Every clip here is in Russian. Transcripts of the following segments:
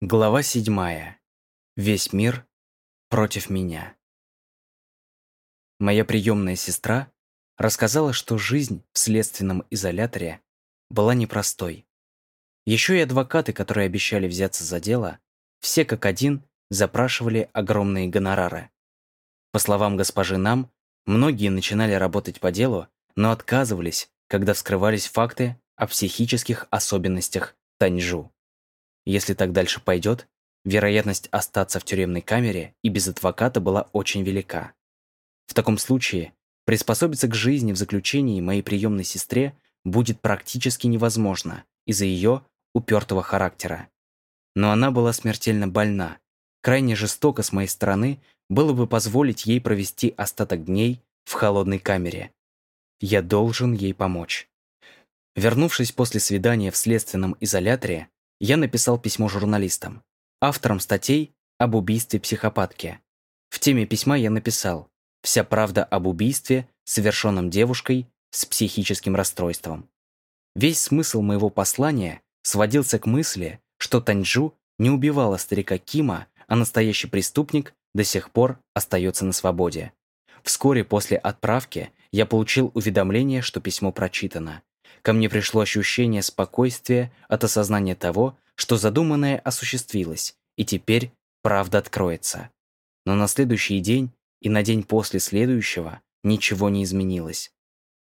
Глава седьмая. Весь мир против меня. Моя приемная сестра рассказала, что жизнь в следственном изоляторе была непростой. Еще и адвокаты, которые обещали взяться за дело, все как один запрашивали огромные гонорары. По словам госпожи Нам, многие начинали работать по делу, но отказывались, когда вскрывались факты о психических особенностях Таньжу. Если так дальше пойдет, вероятность остаться в тюремной камере и без адвоката была очень велика. В таком случае приспособиться к жизни в заключении моей приемной сестре будет практически невозможно из-за ее упертого характера. Но она была смертельно больна. Крайне жестоко с моей стороны было бы позволить ей провести остаток дней в холодной камере. Я должен ей помочь. Вернувшись после свидания в следственном изоляторе, я написал письмо журналистам, авторам статей об убийстве психопатки. В теме письма я написал «Вся правда об убийстве, совершенном девушкой с психическим расстройством». Весь смысл моего послания сводился к мысли, что Таньчжу не убивала старика Кима, а настоящий преступник до сих пор остается на свободе. Вскоре после отправки я получил уведомление, что письмо прочитано. Ко мне пришло ощущение спокойствия от осознания того, что задуманное осуществилось, и теперь правда откроется. Но на следующий день и на день после следующего ничего не изменилось.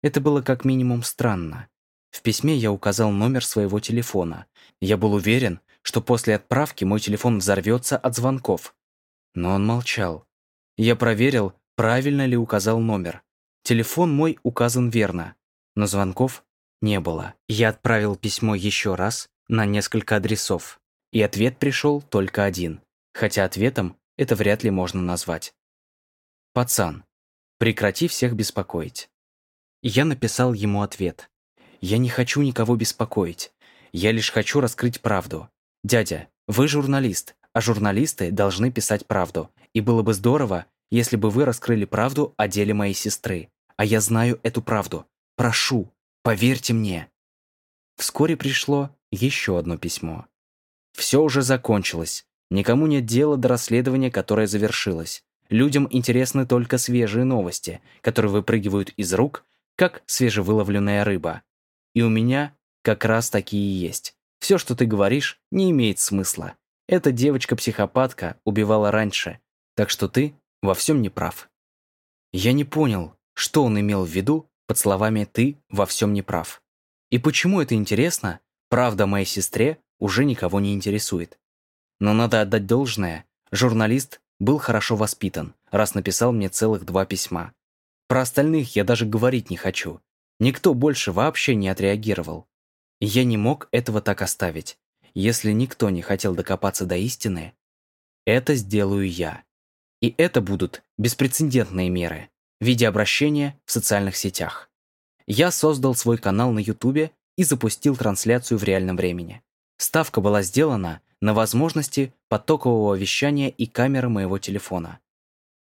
Это было как минимум странно. В письме я указал номер своего телефона. Я был уверен, что после отправки мой телефон взорвется от звонков. Но он молчал. Я проверил, правильно ли указал номер. Телефон мой указан верно, но звонков не было. Я отправил письмо еще раз на несколько адресов, и ответ пришел только один, хотя ответом это вряд ли можно назвать. «Пацан, прекрати всех беспокоить». Я написал ему ответ. «Я не хочу никого беспокоить. Я лишь хочу раскрыть правду. Дядя, вы журналист, а журналисты должны писать правду. И было бы здорово, если бы вы раскрыли правду о деле моей сестры. А я знаю эту правду. Прошу, Поверьте мне. Вскоре пришло еще одно письмо. Все уже закончилось. Никому нет дела до расследования, которое завершилось. Людям интересны только свежие новости, которые выпрыгивают из рук, как свежевыловленная рыба. И у меня как раз такие есть. Все, что ты говоришь, не имеет смысла. Эта девочка-психопатка убивала раньше, так что ты во всем не прав. Я не понял, что он имел в виду, под словами «ты во всем не прав». И почему это интересно, правда моей сестре уже никого не интересует. Но надо отдать должное, журналист был хорошо воспитан, раз написал мне целых два письма. Про остальных я даже говорить не хочу. Никто больше вообще не отреагировал. Я не мог этого так оставить. Если никто не хотел докопаться до истины, это сделаю я. И это будут беспрецедентные меры в виде обращения в социальных сетях. Я создал свой канал на YouTube и запустил трансляцию в реальном времени. Ставка была сделана на возможности потокового вещания и камеры моего телефона.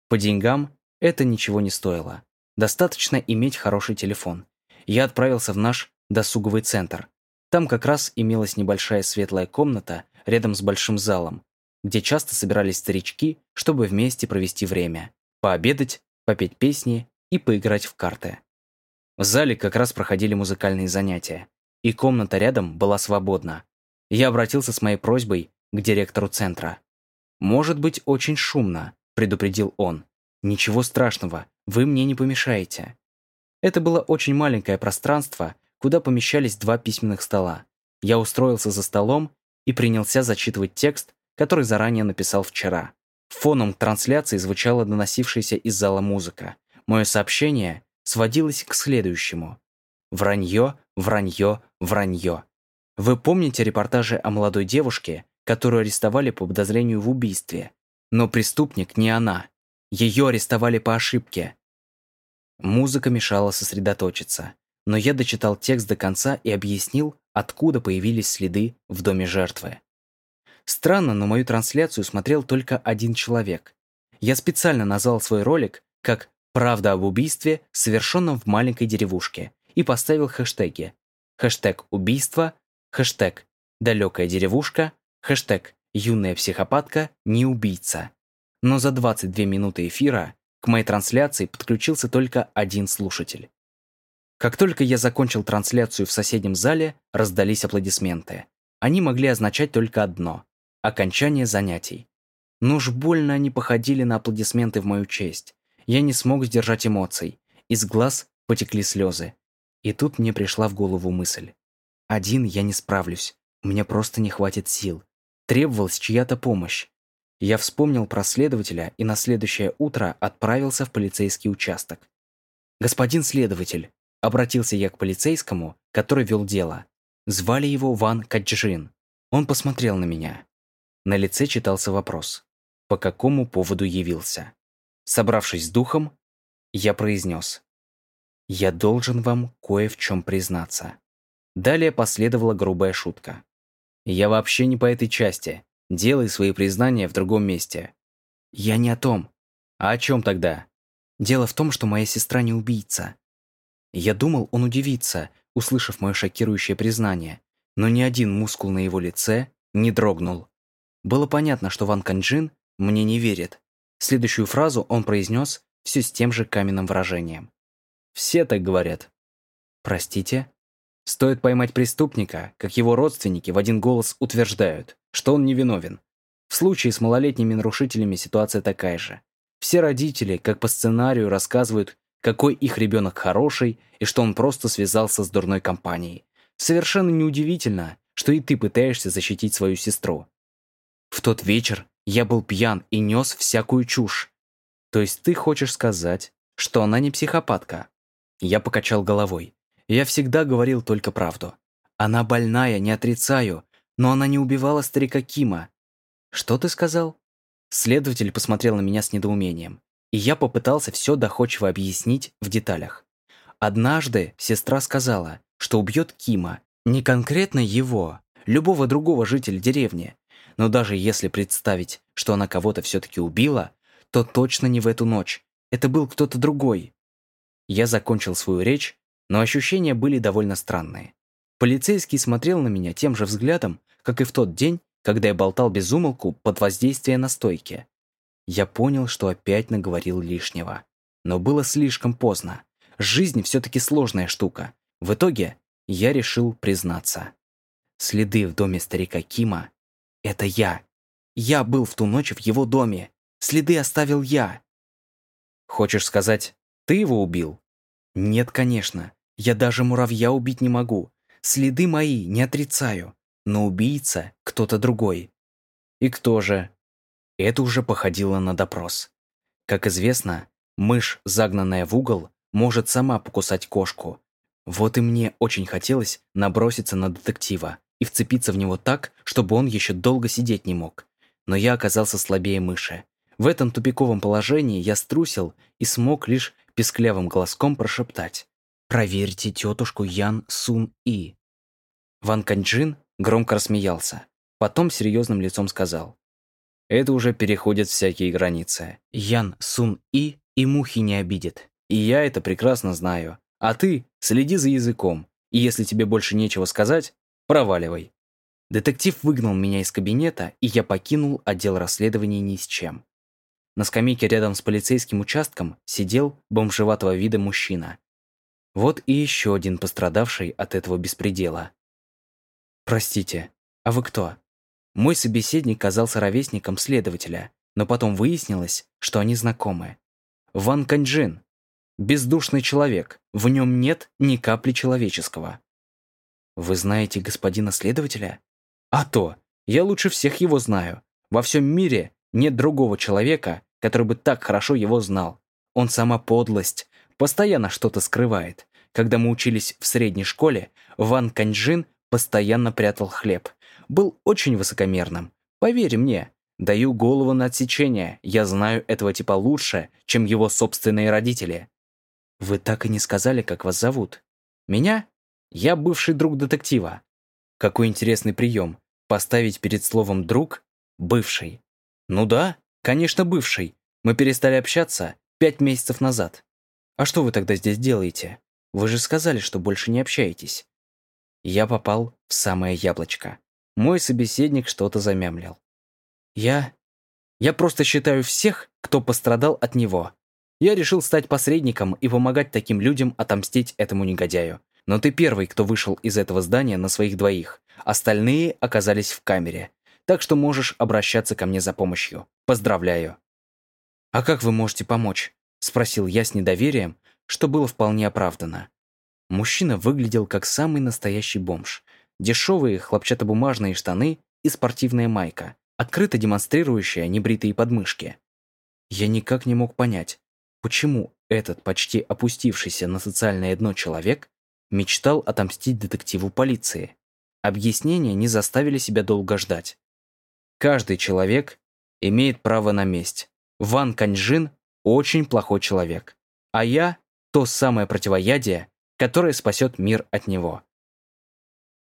По деньгам это ничего не стоило. Достаточно иметь хороший телефон. Я отправился в наш досуговый центр. Там как раз имелась небольшая светлая комната рядом с большим залом, где часто собирались старички, чтобы вместе провести время, пообедать попеть песни и поиграть в карты. В зале как раз проходили музыкальные занятия, и комната рядом была свободна. Я обратился с моей просьбой к директору центра. «Может быть очень шумно», — предупредил он. «Ничего страшного, вы мне не помешаете». Это было очень маленькое пространство, куда помещались два письменных стола. Я устроился за столом и принялся зачитывать текст, который заранее написал вчера. Фоном трансляции звучала доносившаяся из зала музыка. Мое сообщение сводилось к следующему. Вранье, вранье, вранье. Вы помните репортажи о молодой девушке, которую арестовали по подозрению в убийстве? Но преступник не она. Ее арестовали по ошибке. Музыка мешала сосредоточиться. Но я дочитал текст до конца и объяснил, откуда появились следы в доме жертвы. Странно, но мою трансляцию смотрел только один человек. Я специально назвал свой ролик как «Правда об убийстве, совершенном в маленькой деревушке» и поставил хэштеги. Хэштег «Убийство», хэштег «Далекая деревушка», хэштег юная психопатка не убийца. Но за 22 минуты эфира к моей трансляции подключился только один слушатель. Как только я закончил трансляцию в соседнем зале, раздались аплодисменты. Они могли означать только одно – окончание занятий. Но уж больно они походили на аплодисменты в мою честь. Я не смог сдержать эмоций. Из глаз потекли слезы. И тут мне пришла в голову мысль. Один я не справлюсь. У меня просто не хватит сил. Требовалась чья-то помощь. Я вспомнил про следователя и на следующее утро отправился в полицейский участок. «Господин следователь», — обратился я к полицейскому, который вел дело. Звали его Ван Каджин. Он посмотрел на меня. На лице читался вопрос. По какому поводу явился? Собравшись с духом, я произнес. «Я должен вам кое в чем признаться». Далее последовала грубая шутка. «Я вообще не по этой части. Делай свои признания в другом месте». «Я не о том». «А о чем тогда?» «Дело в том, что моя сестра не убийца». Я думал, он удивится, услышав мое шокирующее признание, но ни один мускул на его лице не дрогнул. Было понятно, что Ван Канджин мне не верит. Следующую фразу он произнес все с тем же каменным выражением. «Все так говорят». «Простите?» Стоит поймать преступника, как его родственники в один голос утверждают, что он невиновен. В случае с малолетними нарушителями ситуация такая же. Все родители, как по сценарию, рассказывают, какой их ребенок хороший и что он просто связался с дурной компанией. Совершенно неудивительно, что и ты пытаешься защитить свою сестру. В тот вечер я был пьян и нес всякую чушь. То есть ты хочешь сказать, что она не психопатка? Я покачал головой. Я всегда говорил только правду. Она больная, не отрицаю, но она не убивала старика Кима. Что ты сказал? Следователь посмотрел на меня с недоумением, и я попытался все доходчиво объяснить в деталях. Однажды сестра сказала, что убьет Кима, не конкретно его, любого другого жителя деревни. Но даже если представить, что она кого-то все-таки убила, то точно не в эту ночь. Это был кто-то другой. Я закончил свою речь но ощущения были довольно странные. Полицейский смотрел на меня тем же взглядом, как и в тот день, когда я болтал без умолку под воздействием настойки. Я понял, что опять наговорил лишнего. Но было слишком поздно. Жизнь все-таки сложная штука. В итоге я решил признаться. Следы в доме старика Кима — это я. Я был в ту ночь в его доме. Следы оставил я. Хочешь сказать, ты его убил? Нет, конечно. Я даже муравья убить не могу. Следы мои не отрицаю. Но убийца кто-то другой. И кто же? Это уже походило на допрос. Как известно, мышь, загнанная в угол, может сама покусать кошку. Вот и мне очень хотелось наброситься на детектива и вцепиться в него так, чтобы он еще долго сидеть не мог. Но я оказался слабее мыши. В этом тупиковом положении я струсил и смог лишь песклявым голоском прошептать. «Проверьте тетушку Ян Сун И». Ван Канджин громко рассмеялся. Потом серьезным лицом сказал. «Это уже переходит всякие границы. Ян Сун И и мухи не обидит. И я это прекрасно знаю. А ты следи за языком. И если тебе больше нечего сказать, проваливай». Детектив выгнал меня из кабинета, и я покинул отдел расследований ни с чем. На скамейке рядом с полицейским участком сидел бомжеватого вида мужчина. Вот и еще один пострадавший от этого беспредела. «Простите, а вы кто?» Мой собеседник казался ровесником следователя, но потом выяснилось, что они знакомы. Ван Каньджин. Бездушный человек, в нем нет ни капли человеческого. Вы знаете господина следователя? А то, я лучше всех его знаю. Во всем мире нет другого человека, который бы так хорошо его знал. Он сама подлость, постоянно что-то скрывает. Когда мы учились в средней школе, Ван Каньжин постоянно прятал хлеб. Был очень высокомерным. Поверь мне, даю голову на отсечение. Я знаю этого типа лучше, чем его собственные родители. Вы так и не сказали, как вас зовут. Меня? Я бывший друг детектива. Какой интересный прием. Поставить перед словом «друг» — «бывший». Ну да, конечно, бывший. Мы перестали общаться пять месяцев назад. А что вы тогда здесь делаете? Вы же сказали, что больше не общаетесь. Я попал в самое яблочко. Мой собеседник что-то замямлил. Я... Я просто считаю всех, кто пострадал от него. Я решил стать посредником и помогать таким людям отомстить этому негодяю. Но ты первый, кто вышел из этого здания на своих двоих. Остальные оказались в камере. Так что можешь обращаться ко мне за помощью. Поздравляю. «А как вы можете помочь?» – спросил я с недоверием, что было вполне оправдано. Мужчина выглядел как самый настоящий бомж. Дешевые хлопчатобумажные штаны и спортивная майка, открыто демонстрирующая небритые подмышки. Я никак не мог понять, почему этот почти опустившийся на социальное дно человек мечтал отомстить детективу полиции. Объяснения не заставили себя долго ждать. Каждый человек имеет право на месть. Ван Каньжин очень плохой человек, а я – то самое противоядие, которое спасет мир от него.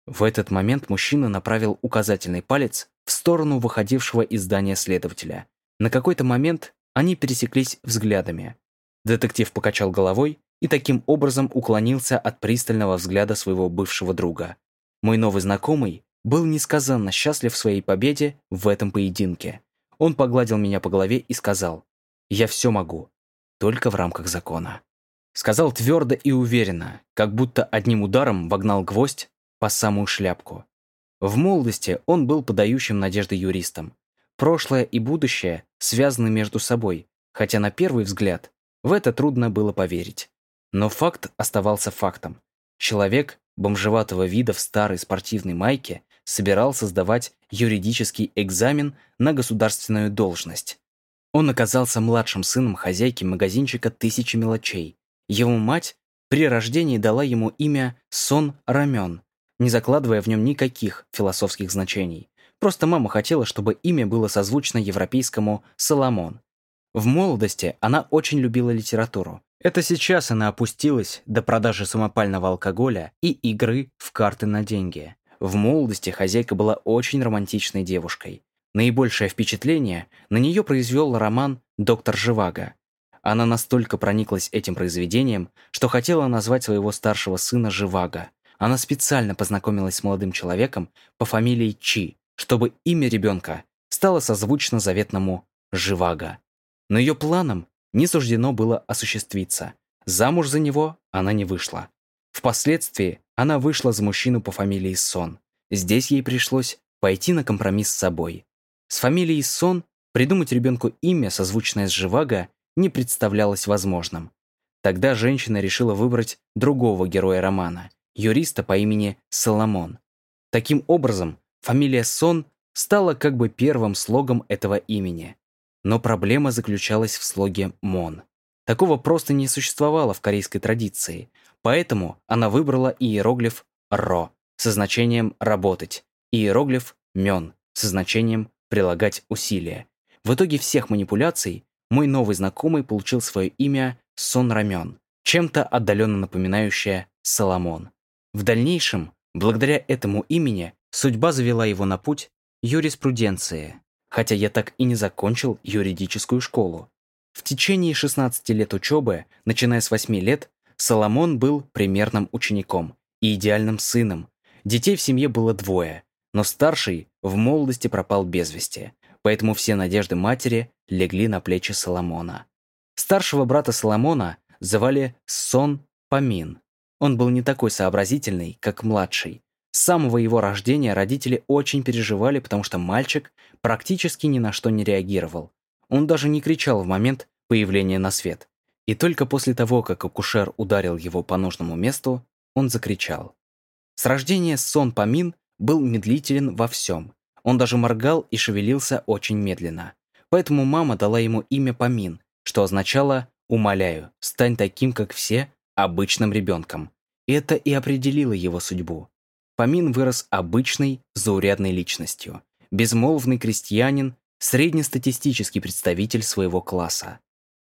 В этот момент мужчина направил указательный палец в сторону выходившего из здания следователя. На какой-то момент они пересеклись взглядами. Детектив покачал головой и таким образом уклонился от пристального взгляда своего бывшего друга. Мой новый знакомый был несказанно счастлив в своей победе в этом поединке. Он погладил меня по голове и сказал, «Я все могу, только в рамках закона». Сказал твердо и уверенно, как будто одним ударом вогнал гвоздь по самую шляпку. В молодости он был подающим надежды юристом. Прошлое и будущее связаны между собой, хотя на первый взгляд в это трудно было поверить. Но факт оставался фактом. Человек бомжеватого вида в старой спортивной майке собирался сдавать юридический экзамен на государственную должность. Он оказался младшим сыном хозяйки магазинчика «Тысячи мелочей». Его мать при рождении дала ему имя Сон Рамен, не закладывая в нем никаких философских значений. Просто мама хотела, чтобы имя было созвучно европейскому «Соломон». В молодости она очень любила литературу. Это сейчас она опустилась до продажи самопального алкоголя и игры в карты на деньги. В молодости хозяйка была очень романтичной девушкой. Наибольшее впечатление на нее произвел роман «Доктор Живаго». Она настолько прониклась этим произведением, что хотела назвать своего старшего сына Живаго. Она специально познакомилась с молодым человеком по фамилии Чи, чтобы имя ребенка стало созвучно заветному Живаго. Но ее планам не суждено было осуществиться. Замуж за него она не вышла. Впоследствии она вышла за мужчину по фамилии Сон. Здесь ей пришлось пойти на компромисс с собой. С фамилией Сон придумать ребенку имя, созвучное с Живаго, не представлялось возможным. Тогда женщина решила выбрать другого героя романа – юриста по имени Соломон. Таким образом, фамилия Сон стала как бы первым слогом этого имени. Но проблема заключалась в слоге Мон. Такого просто не существовало в корейской традиции, поэтому она выбрала иероглиф Ро со значением «работать» иероглиф Мён со значением «прилагать усилия». В итоге всех манипуляций мой новый знакомый получил свое имя Сон Рамён, чем-то отдаленно напоминающее Соломон. В дальнейшем, благодаря этому имени, судьба завела его на путь юриспруденции, хотя я так и не закончил юридическую школу. В течение 16 лет учебы, начиная с 8 лет, Соломон был примерным учеником и идеальным сыном. Детей в семье было двое, но старший в молодости пропал без вести, поэтому все надежды матери легли на плечи Соломона. Старшего брата Соломона звали Сон Памин. Он был не такой сообразительный, как младший. С самого его рождения родители очень переживали, потому что мальчик практически ни на что не реагировал. Он даже не кричал в момент появления на свет. И только после того, как акушер ударил его по нужному месту, он закричал. С рождения Сон Памин был медлителен во всем. Он даже моргал и шевелился очень медленно. Поэтому мама дала ему имя Памин, что означало «умоляю, стань таким, как все, обычным ребенком. Это и определило его судьбу. Помин вырос обычной, заурядной личностью. Безмолвный крестьянин, среднестатистический представитель своего класса.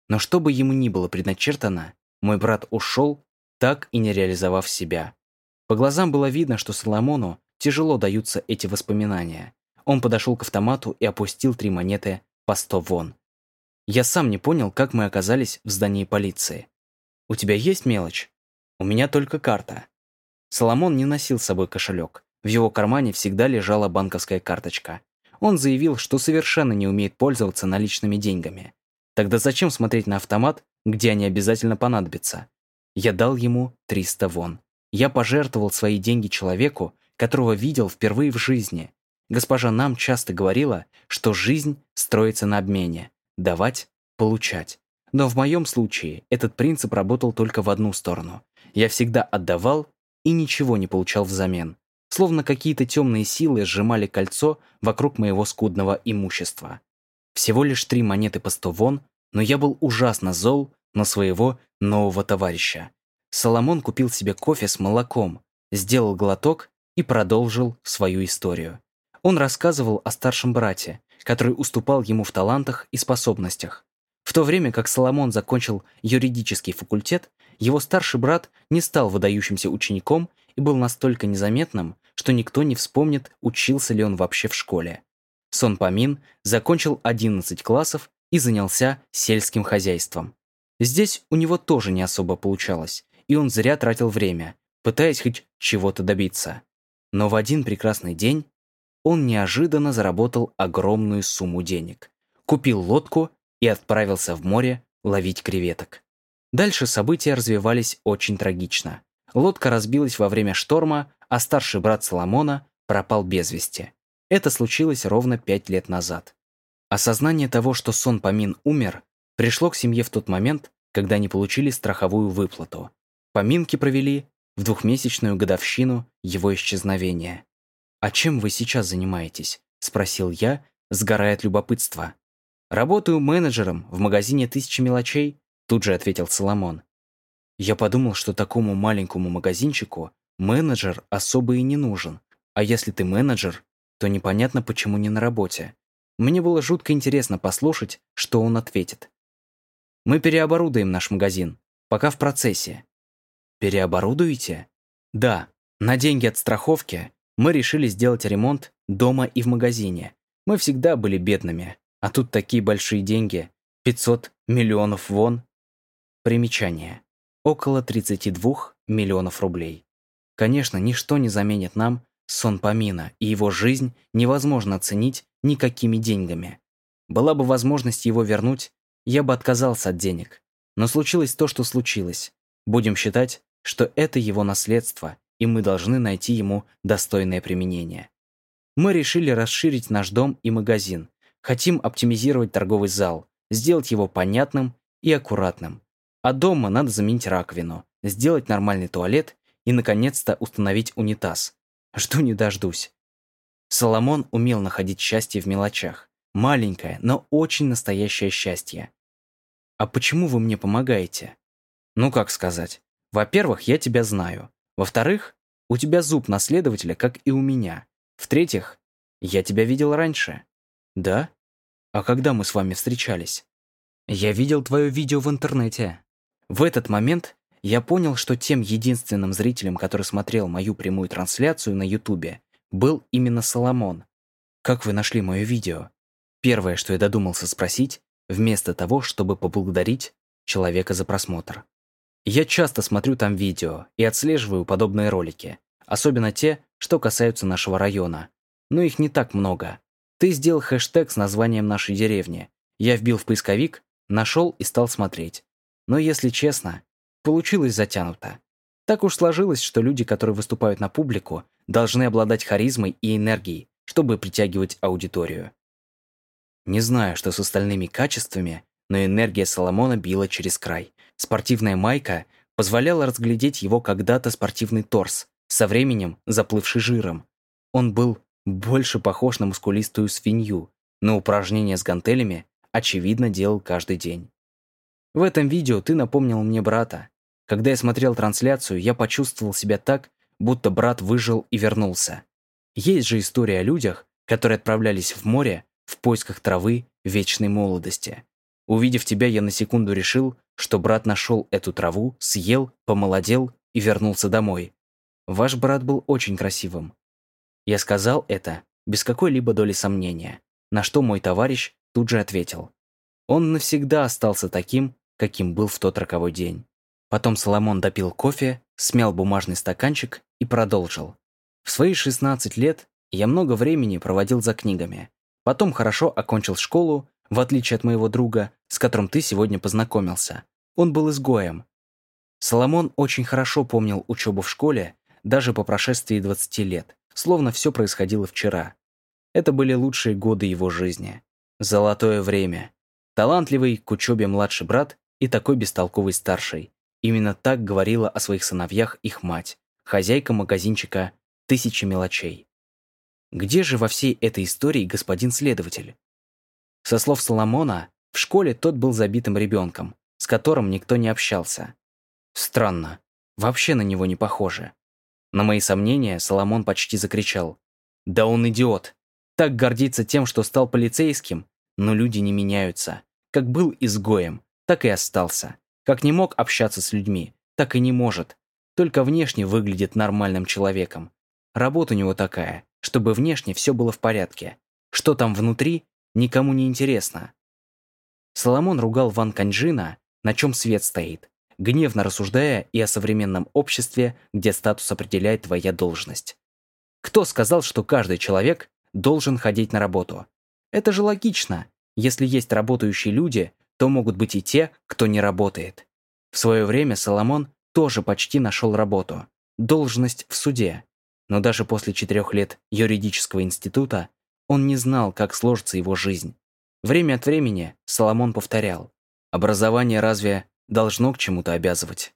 Но что бы ему ни было предначертано, мой брат ушел, так и не реализовав себя. По глазам было видно, что Соломону тяжело даются эти воспоминания. Он подошел к автомату и опустил три монеты по сто вон. Я сам не понял, как мы оказались в здании полиции. «У тебя есть мелочь?» «У меня только карта». Соломон не носил с собой кошелек. В его кармане всегда лежала банковская карточка. Он заявил, что совершенно не умеет пользоваться наличными деньгами. Тогда зачем смотреть на автомат, где они обязательно понадобятся? Я дал ему 300 вон. Я пожертвовал свои деньги человеку, которого видел впервые в жизни. Госпожа нам часто говорила, что жизнь строится на обмене. Давать, получать. Но в моем случае этот принцип работал только в одну сторону. Я всегда отдавал и ничего не получал взамен. Словно какие-то темные силы сжимали кольцо вокруг моего скудного имущества. Всего лишь три монеты по сто вон, но я был ужасно зол на своего нового товарища. Соломон купил себе кофе с молоком, сделал глоток и продолжил свою историю. Он рассказывал о старшем брате, который уступал ему в талантах и способностях. В то время как Соломон закончил юридический факультет, его старший брат не стал выдающимся учеником и был настолько незаметным, что никто не вспомнит, учился ли он вообще в школе. Сон Памин закончил 11 классов и занялся сельским хозяйством. Здесь у него тоже не особо получалось, и он зря тратил время, пытаясь хоть чего-то добиться. Но в один прекрасный день он неожиданно заработал огромную сумму денег, купил лодку и отправился в море ловить креветок. Дальше события развивались очень трагично. Лодка разбилась во время шторма, а старший брат Соломона пропал без вести. Это случилось ровно пять лет назад. Осознание того, что Сон Памин умер, пришло к семье в тот момент, когда они получили страховую выплату. Поминки провели в двухмесячную годовщину его исчезновения. «А чем вы сейчас занимаетесь?» – спросил я, сгорая от любопытства. «Работаю менеджером в магазине «Тысячи мелочей», – тут же ответил Соломон. Я подумал, что такому маленькому магазинчику менеджер особо и не нужен, а если ты менеджер, то непонятно, почему не на работе. Мне было жутко интересно послушать, что он ответит. «Мы переоборудуем наш магазин, пока в процессе». «Переоборудуете?» «Да, на деньги от страховки мы решили сделать ремонт дома и в магазине. Мы всегда были бедными, а тут такие большие деньги. 500 миллионов вон. Примечание. Около 32 миллионов рублей. Конечно, ничто не заменит нам сон помина, и его жизнь невозможно оценить никакими деньгами. Была бы возможность его вернуть, я бы отказался от денег. Но случилось то, что случилось. Будем считать, что это его наследство, и мы должны найти ему достойное применение. Мы решили расширить наш дом и магазин. Хотим оптимизировать торговый зал, сделать его понятным и аккуратным. А дома надо заменить раковину, сделать нормальный туалет и, наконец-то, установить унитаз. Жду не дождусь. Соломон умел находить счастье в мелочах. Маленькое, но очень настоящее счастье. А почему вы мне помогаете? Ну, как сказать. Во-первых, я тебя знаю. Во-вторых, у тебя зуб наследователя, как и у меня. В-третьих, я тебя видел раньше. Да? А когда мы с вами встречались? Я видел твое видео в интернете. В этот момент я понял, что тем единственным зрителем, который смотрел мою прямую трансляцию на ютубе, был именно Соломон. Как вы нашли мое видео? Первое, что я додумался спросить, вместо того, чтобы поблагодарить человека за просмотр. Я часто смотрю там видео и отслеживаю подобные ролики, особенно те, что касаются нашего района. Но их не так много. Ты сделал хэштег с названием нашей деревни. Я вбил в поисковик, нашел и стал смотреть. Но если честно, получилось затянуто. Так уж сложилось, что люди, которые выступают на публику, должны обладать харизмой и энергией, чтобы притягивать аудиторию. Не знаю, что с остальными качествами, но энергия Соломона била через край. Спортивная майка позволяла разглядеть его когда-то спортивный торс, со временем заплывший жиром. Он был больше похож на мускулистую свинью, но упражнения с гантелями, очевидно, делал каждый день. В этом видео ты напомнил мне брата. Когда я смотрел трансляцию, я почувствовал себя так, будто брат выжил и вернулся. Есть же история о людях, которые отправлялись в море в поисках травы вечной молодости. Увидев тебя, я на секунду решил, что брат нашел эту траву, съел, помолодел и вернулся домой. Ваш брат был очень красивым. Я сказал это без какой-либо доли сомнения, на что мой товарищ тут же ответил. Он навсегда остался таким, каким был в тот роковой день. Потом Соломон допил кофе, смял бумажный стаканчик и продолжил. В свои 16 лет я много времени проводил за книгами. Потом хорошо окончил школу, в отличие от моего друга, с которым ты сегодня познакомился. Он был изгоем. Соломон очень хорошо помнил учебу в школе, даже по прошествии 20 лет, словно все происходило вчера. Это были лучшие годы его жизни. Золотое время. Талантливый к учебе младший брат и такой бестолковый старший. Именно так говорила о своих сыновьях их мать, хозяйка магазинчика «Тысячи мелочей». Где же во всей этой истории господин следователь? Со слов Соломона, в школе тот был забитым ребенком, с которым никто не общался. Странно, вообще на него не похоже. На мои сомнения Соломон почти закричал. «Да он идиот! Так гордится тем, что стал полицейским, но люди не меняются. Как был изгоем, так и остался. Как не мог общаться с людьми, так и не может. Только внешне выглядит нормальным человеком. Работа у него такая, чтобы внешне все было в порядке. Что там внутри, никому не интересно. Соломон ругал Ван Канджина, на чем свет стоит, гневно рассуждая и о современном обществе, где статус определяет твоя должность. Кто сказал, что каждый человек должен ходить на работу? Это же логично. Если есть работающие люди, то могут быть и те, кто не работает. В свое время Соломон тоже почти нашел работу. Должность в суде. Но даже после четырех лет юридического института он не знал, как сложится его жизнь. Время от времени Соломон повторял. Образование разве должно к чему-то обязывать?